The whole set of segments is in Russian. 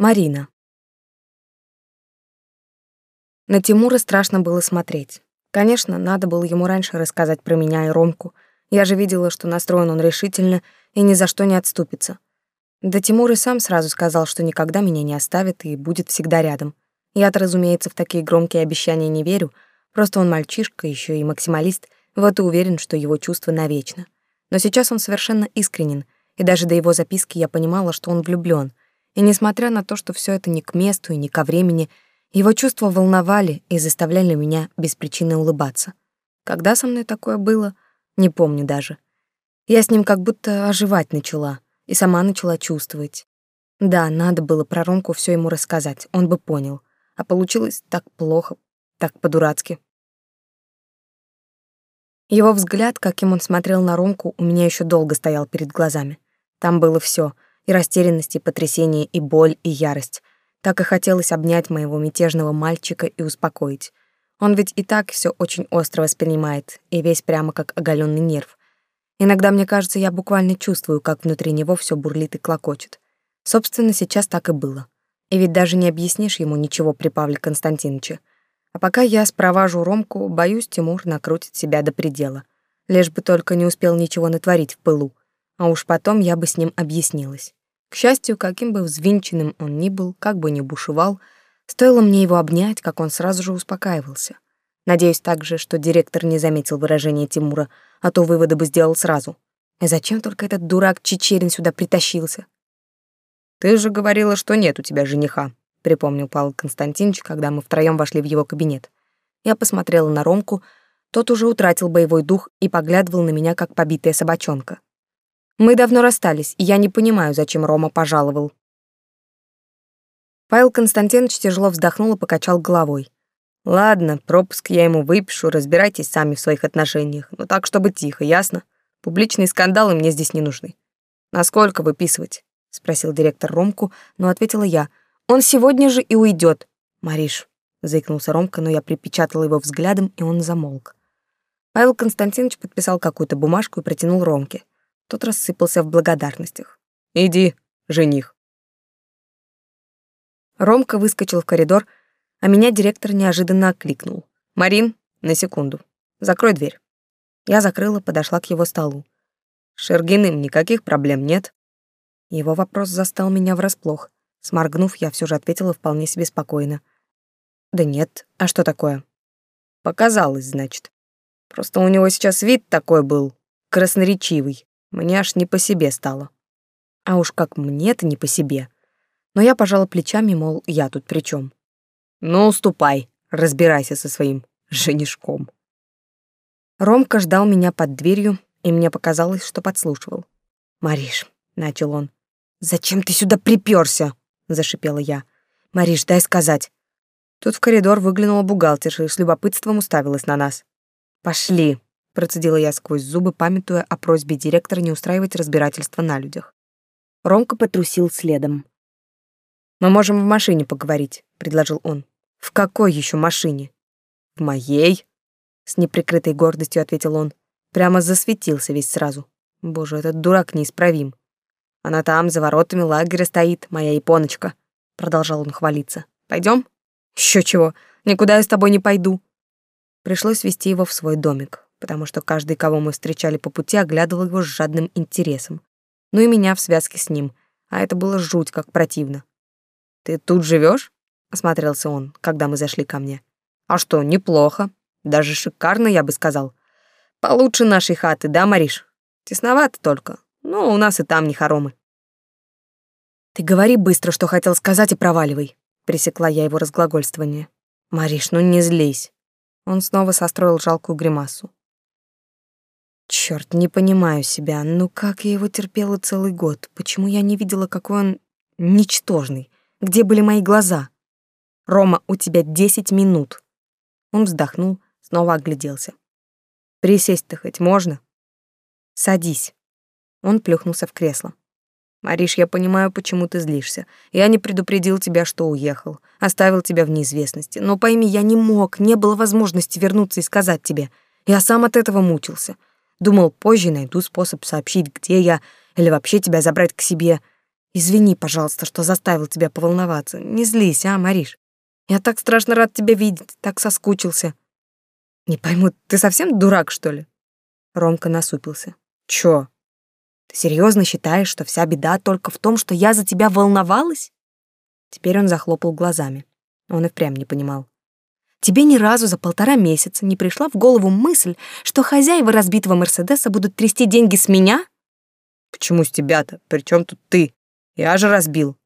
Марина. На Тимура страшно было смотреть. Конечно, надо было ему раньше рассказать про меня и Ромку. Я же видела, что настроен он решительно и ни за что не отступится. Да Тимур и сам сразу сказал, что никогда меня не оставит и будет всегда рядом. Я-то, разумеется, в такие громкие обещания не верю, просто он мальчишка, еще и максималист, вот и уверен, что его чувство навечно. Но сейчас он совершенно искренен, и даже до его записки я понимала, что он влюблён, и несмотря на то, что все это не к месту и не ко времени, его чувства волновали и заставляли меня без причины улыбаться. Когда со мной такое было, не помню даже. Я с ним как будто оживать начала и сама начала чувствовать. Да, надо было про Ромку все ему рассказать, он бы понял. А получилось так плохо, так по-дурацки. Его взгляд, каким он смотрел на Ромку, у меня еще долго стоял перед глазами. Там было все — и растерянность, и потрясение, и боль, и ярость. Так и хотелось обнять моего мятежного мальчика и успокоить. Он ведь и так все очень остро воспринимает, и весь прямо как оголенный нерв. Иногда мне кажется, я буквально чувствую, как внутри него все бурлит и клокочет. Собственно, сейчас так и было. И ведь даже не объяснишь ему ничего при Павле Константиновиче. А пока я спроважу Ромку, боюсь, Тимур накрутит себя до предела. Лишь бы только не успел ничего натворить в пылу. А уж потом я бы с ним объяснилась. К счастью, каким бы взвинченным он ни был, как бы ни бушевал, стоило мне его обнять, как он сразу же успокаивался. Надеюсь также, что директор не заметил выражения Тимура, а то выводы бы сделал сразу. И зачем только этот дурак Чечерин сюда притащился? «Ты же говорила, что нет у тебя жениха», — припомнил Павел Константинович, когда мы втроем вошли в его кабинет. Я посмотрела на Ромку, тот уже утратил боевой дух и поглядывал на меня, как побитая собачонка. Мы давно расстались, и я не понимаю, зачем Рома пожаловал. Павел Константинович тяжело вздохнул и покачал головой. Ладно, пропуск я ему выпишу, разбирайтесь сами в своих отношениях, но так, чтобы тихо, ясно? Публичные скандалы мне здесь не нужны. Насколько выписывать? спросил директор Ромку, но ответила я. Он сегодня же и уйдет. Мариш, заикнулся Ромка, но я припечатала его взглядом, и он замолк. Павел Константинович подписал какую-то бумажку и протянул Ромке. Тот рассыпался в благодарностях. «Иди, жених». Ромка выскочил в коридор, а меня директор неожиданно окликнул. «Марин, на секунду. Закрой дверь». Я закрыла, подошла к его столу. «Шергиным никаких проблем нет?» Его вопрос застал меня врасплох. Сморгнув, я все же ответила вполне себе спокойно. «Да нет, а что такое?» «Показалось, значит. Просто у него сейчас вид такой был, красноречивый. Мне аж не по себе стало. А уж как мне-то не по себе. Но я пожала плечами, мол, я тут при чем? Ну, ступай, разбирайся со своим женишком. Ромка ждал меня под дверью, и мне показалось, что подслушивал. «Мариш», — начал он, — «зачем ты сюда припёрся?» — зашипела я. «Мариш, дай сказать». Тут в коридор выглянула бухгалтерша и с любопытством уставилась на нас. «Пошли», процедила я сквозь зубы, памятуя о просьбе директора не устраивать разбирательства на людях. Ромка потрусил следом. «Мы можем в машине поговорить», — предложил он. «В какой еще машине?» «В моей», — с неприкрытой гордостью ответил он. Прямо засветился весь сразу. Боже, этот дурак неисправим. Она там, за воротами лагеря стоит, моя японочка, — продолжал он хвалиться. Пойдем? Еще чего, никуда я с тобой не пойду. Пришлось вести его в свой домик потому что каждый, кого мы встречали по пути, оглядывал его с жадным интересом. Ну и меня в связке с ним, а это было жуть как противно. «Ты тут живешь? осмотрелся он, когда мы зашли ко мне. «А что, неплохо. Даже шикарно, я бы сказал. Получше нашей хаты, да, Мариш? Тесновато только, но у нас и там не хоромы». «Ты говори быстро, что хотел сказать, и проваливай», — пресекла я его разглагольствование. «Мариш, ну не злись». Он снова состроил жалкую гримасу. Черт, не понимаю себя. Ну как я его терпела целый год? Почему я не видела, какой он ничтожный? Где были мои глаза? Рома, у тебя десять минут. Он вздохнул, снова огляделся. Присесть-то хоть можно? Садись. Он плюхнулся в кресло. Мариш, я понимаю, почему ты злишься. Я не предупредил тебя, что уехал, оставил тебя в неизвестности. Но пойми, я не мог, не было возможности вернуться и сказать тебе. Я сам от этого мучился. Думал, позже найду способ сообщить, где я, или вообще тебя забрать к себе. Извини, пожалуйста, что заставил тебя поволноваться. Не злись, а, Мариш? Я так страшно рад тебя видеть, так соскучился. Не пойму, ты совсем дурак, что ли? Ромка насупился. Чё? Ты серьезно считаешь, что вся беда только в том, что я за тебя волновалась? Теперь он захлопал глазами. Он и впрямь не понимал. Тебе ни разу за полтора месяца не пришла в голову мысль, что хозяева разбитого Мерседеса будут трясти деньги с меня? Почему с тебя-то? Причем тут ты? Я же разбил.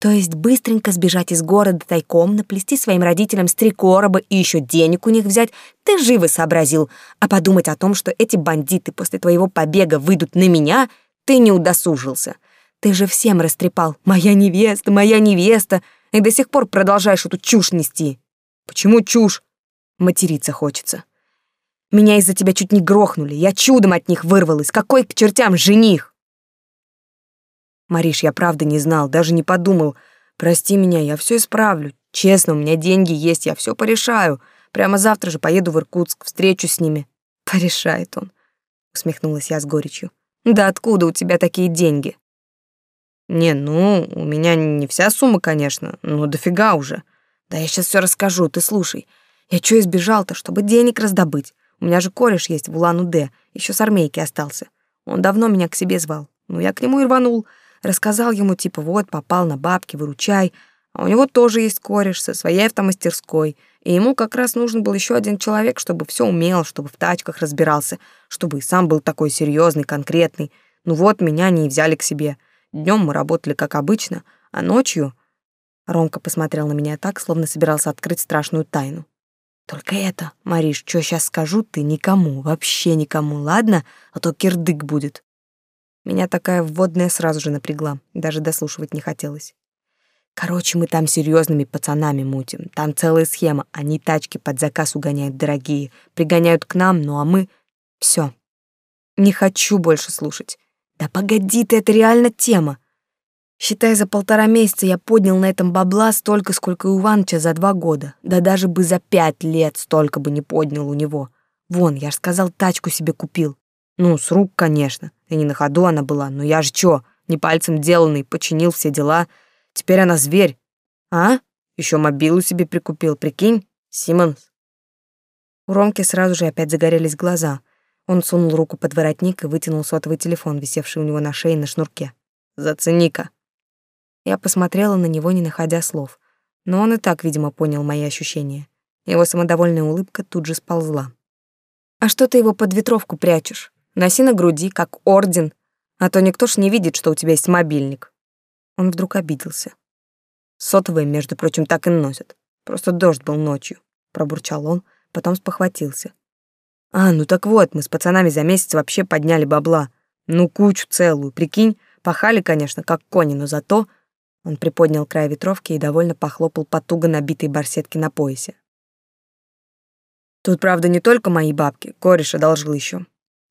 То есть быстренько сбежать из города тайком, наплести своим родителям с три короба и еще денег у них взять, ты живо сообразил. А подумать о том, что эти бандиты после твоего побега выйдут на меня, ты не удосужился. Ты же всем растрепал. Моя невеста, моя невеста. И до сих пор продолжаешь эту чушь нести. Почему чушь? Материться хочется. Меня из-за тебя чуть не грохнули. Я чудом от них вырвалась. Какой к чертям жених? Мариш, я правда не знал, даже не подумал. Прости меня, я все исправлю. Честно, у меня деньги есть, я все порешаю. Прямо завтра же поеду в Иркутск, встречусь с ними. Порешает он, усмехнулась я с горечью. Да откуда у тебя такие деньги? Не, ну, у меня не вся сумма, конечно, но дофига уже. Да я сейчас все расскажу, ты слушай. Я чё избежал-то, чтобы денег раздобыть? У меня же кореш есть в Улан-Удэ, еще с армейки остался. Он давно меня к себе звал. Ну, я к нему и рванул. Рассказал ему, типа, вот, попал на бабки, выручай. А у него тоже есть кореш со своей автомастерской. И ему как раз нужен был еще один человек, чтобы все умел, чтобы в тачках разбирался, чтобы и сам был такой серьезный, конкретный. Ну вот, меня они и взяли к себе. Днем мы работали как обычно, а ночью... Ромка посмотрел на меня так, словно собирался открыть страшную тайну. Только это, Мариш, что сейчас скажу, ты никому, вообще никому, ладно? А то кирдык будет. Меня такая вводная сразу же напрягла, даже дослушивать не хотелось. Короче, мы там серьезными пацанами мутим. Там целая схема. Они тачки под заказ угоняют дорогие, пригоняют к нам, ну а мы... Все. Не хочу больше слушать. Да погоди ты, это реально тема. Считай, за полтора месяца я поднял на этом бабла столько, сколько у Иваныча за два года. Да даже бы за пять лет столько бы не поднял у него. Вон, я ж сказал, тачку себе купил. Ну, с рук, конечно. И не на ходу она была, но я же чё, не пальцем деланный, починил все дела. Теперь она зверь. А? Еще мобилу себе прикупил, прикинь? Симонс. У Ромки сразу же опять загорелись глаза. Он сунул руку под воротник и вытянул сотовый телефон, висевший у него на шее на шнурке. «Зацени-ка». Я посмотрела на него, не находя слов. Но он и так, видимо, понял мои ощущения. Его самодовольная улыбка тут же сползла. «А что ты его под ветровку прячешь?» Носи на груди, как орден, а то никто ж не видит, что у тебя есть мобильник. Он вдруг обиделся. Сотовые, между прочим, так и носят. Просто дождь был ночью, пробурчал он, потом спохватился. А, ну так вот, мы с пацанами за месяц вообще подняли бабла. Ну, кучу целую, прикинь, пахали, конечно, как кони, но зато... Он приподнял край ветровки и довольно похлопал по туго набитой барсетке на поясе. Тут, правда, не только мои бабки, кореш одолжил еще.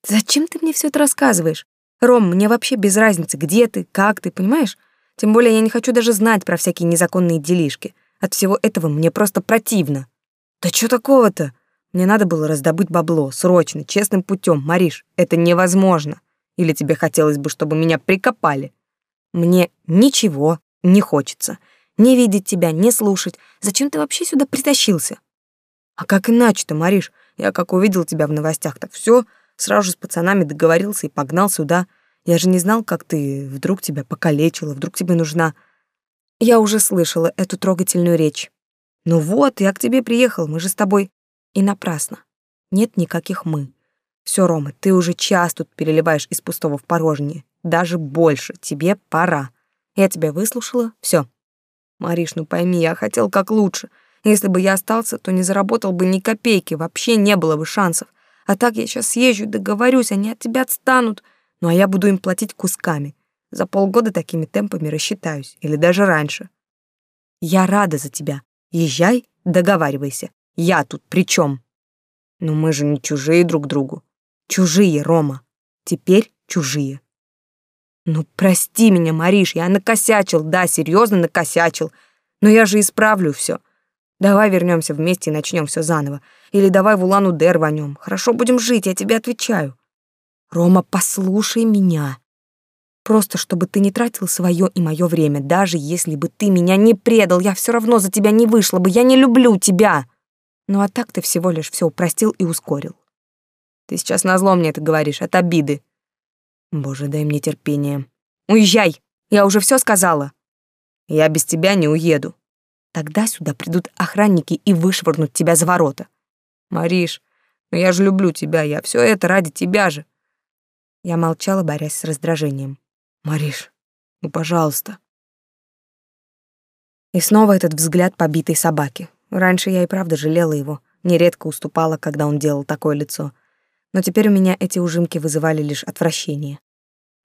Зачем ты мне все это рассказываешь? Ром, мне вообще без разницы, где ты, как ты, понимаешь? Тем более я не хочу даже знать про всякие незаконные делишки. От всего этого мне просто противно. Да что такого-то? Мне надо было раздобыть бабло, срочно, честным путем, Мариш. Это невозможно. Или тебе хотелось бы, чтобы меня прикопали? Мне ничего не хочется. Не видеть тебя, не слушать. Зачем ты вообще сюда притащился? А как иначе-то, Мариш? Я как увидел тебя в новостях, так все Сразу же с пацанами договорился и погнал сюда. Я же не знал, как ты вдруг тебя покалечила, вдруг тебе нужна. Я уже слышала эту трогательную речь. Ну вот, я к тебе приехал, мы же с тобой. И напрасно. Нет никаких «мы». Все, Рома, ты уже час тут переливаешь из пустого в порожнее. Даже больше. Тебе пора. Я тебя выслушала. Все. Мариш, ну пойми, я хотел как лучше. Если бы я остался, то не заработал бы ни копейки, вообще не было бы шансов. А так я сейчас съезжу, договорюсь, они от тебя отстанут. Ну а я буду им платить кусками. За полгода такими темпами рассчитаюсь, или даже раньше. Я рада за тебя. Езжай, договаривайся. Я тут при чем? Ну мы же не чужие друг другу. Чужие, Рома. Теперь чужие. Ну прости меня, Мариш, я накосячил, да, серьезно накосячил. Но я же исправлю все. Давай вернемся вместе и начнем все заново. Или давай в Улан-Удэ рванем. Хорошо будем жить, я тебе отвечаю. Рома, послушай меня. Просто чтобы ты не тратил свое и мое время, даже если бы ты меня не предал, я все равно за тебя не вышла бы, я не люблю тебя. Ну а так ты всего лишь все упростил и ускорил. Ты сейчас назло мне это говоришь, от обиды. Боже, дай мне терпение. Уезжай, я уже все сказала. Я без тебя не уеду. Тогда сюда придут охранники и вышвырнут тебя за ворота. Мариш, ну я же люблю тебя, я все это ради тебя же. Я молчала, борясь с раздражением. Мариш, ну, пожалуйста. И снова этот взгляд побитой собаки. Раньше я и правда жалела его, нередко уступала, когда он делал такое лицо. Но теперь у меня эти ужимки вызывали лишь отвращение.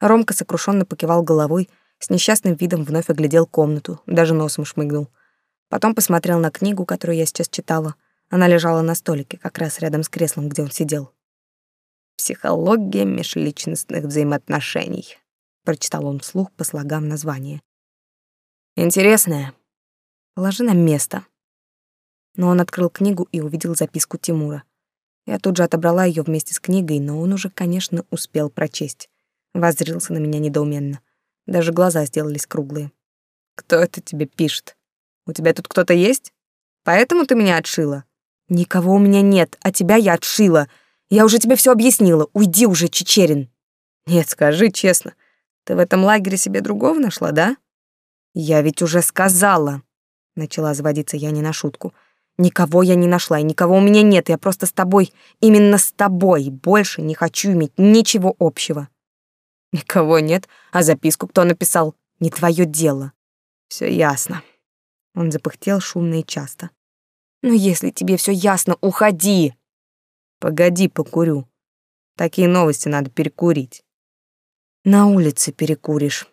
Ромка сокрушенно покивал головой, с несчастным видом вновь оглядел комнату, даже носом шмыгнул. Потом посмотрел на книгу, которую я сейчас читала. Она лежала на столике, как раз рядом с креслом, где он сидел. «Психология межличностных взаимоотношений», — прочитал он вслух по слогам названия. «Интересное. Положи на место». Но он открыл книгу и увидел записку Тимура. Я тут же отобрала ее вместе с книгой, но он уже, конечно, успел прочесть. Воззрился на меня недоуменно. Даже глаза сделались круглые. «Кто это тебе пишет? У тебя тут кто-то есть? Поэтому ты меня отшила?» «Никого у меня нет, а тебя я отшила. Я уже тебе все объяснила. Уйди уже, Чечерин». «Нет, скажи честно, ты в этом лагере себе другого нашла, да?» «Я ведь уже сказала», — начала заводиться я не на шутку. «Никого я не нашла, и никого у меня нет, я просто с тобой, именно с тобой, больше не хочу иметь ничего общего». Никого нет, а записку кто написал? Не твое дело. Все ясно. Он запыхтел шумно и часто. Ну если тебе все ясно, уходи. Погоди, покурю. Такие новости надо перекурить. На улице перекуришь.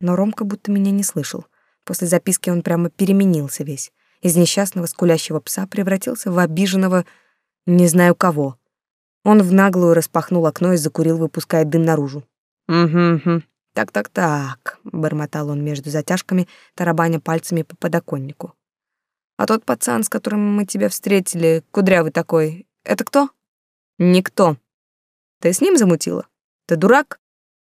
Но Ромка будто меня не слышал. После записки он прямо переменился весь. Из несчастного скулящего пса превратился в обиженного не знаю кого. Он в наглую распахнул окно и закурил, выпуская дым наружу. «Угу-угу. Так-так-так», — бормотал он между затяжками, тарабаня пальцами по подоконнику. «А тот пацан, с которым мы тебя встретили, кудрявый такой, это кто?» «Никто. Ты с ним замутила? Ты дурак?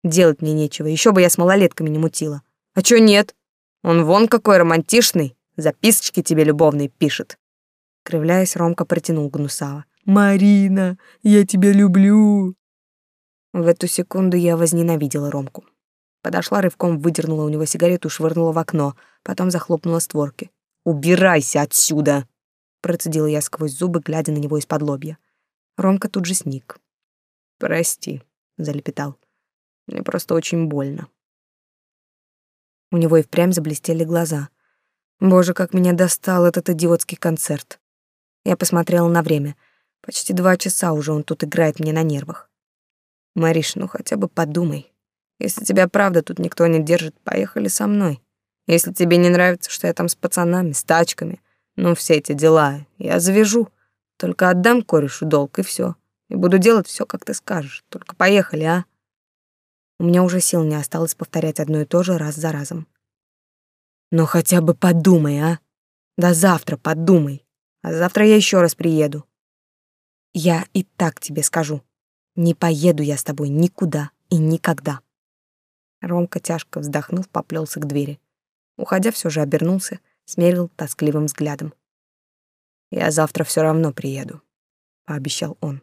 Делать мне нечего, еще бы я с малолетками не мутила. А чё нет? Он вон какой романтичный, записочки тебе любовные пишет». Кривляясь, Ромка протянул гнусаво. «Марина, я тебя люблю!» В эту секунду я возненавидела Ромку. Подошла рывком, выдернула у него сигарету швырнула в окно, потом захлопнула створки. «Убирайся отсюда!» Процедила я сквозь зубы, глядя на него из-под лобья. Ромка тут же сник. «Прости», — залепетал. «Мне просто очень больно». У него и впрямь заблестели глаза. Боже, как меня достал этот идиотский концерт. Я посмотрела на время. Почти два часа уже он тут играет мне на нервах. Мариш, ну хотя бы подумай. Если тебя правда тут никто не держит, поехали со мной. Если тебе не нравится, что я там с пацанами, с тачками, ну все эти дела, я завяжу. Только отдам корешу долг и все. И буду делать все, как ты скажешь. Только поехали, а? У меня уже сил не осталось повторять одно и то же раз за разом. Но хотя бы подумай, а? До завтра подумай. А завтра я еще раз приеду. Я и так тебе скажу. Не поеду я с тобой никуда и никогда. Ромка, тяжко вздохнув, поплелся к двери. Уходя, все же обернулся, смерил тоскливым взглядом. «Я завтра все равно приеду», — пообещал он.